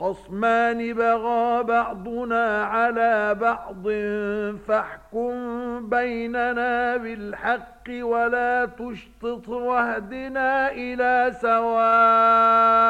خصمان بغى بعضنا على بعض فاحكم بيننا بالحق ولا تشطط واهدنا إلى سواه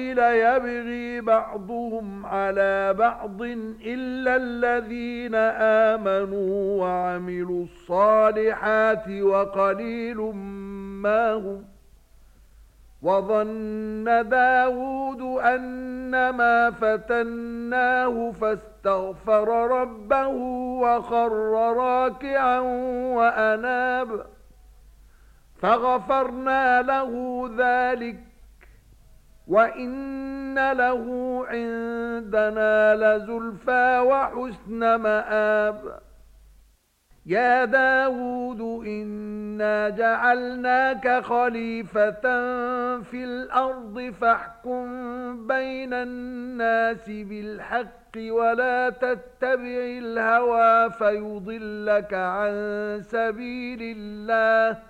إسرائيل يبغي بعضهم على بعض إلا الذين آمنوا وعملوا الصالحات وقليل ما هم وظن داود أنما فتناه فاستغفر ربه وخر راكعا وأناب فغفرنا له ذلك وَإِنَّ لَهُ عِندَنَا لَزُلْفَى وَحُسْنَ مَآبٍ يَا دَاوُودُ إِنَّا جَعَلْنَاكَ خَلِيفَةً فِي الْأَرْضِ فَاحْكُم بَيْنَ النَّاسِ بِالْحَقِّ وَلَا تَتَّبِعِ الْهَوَى فَيُضِلَّكَ عَن سَبِيلِ اللَّهِ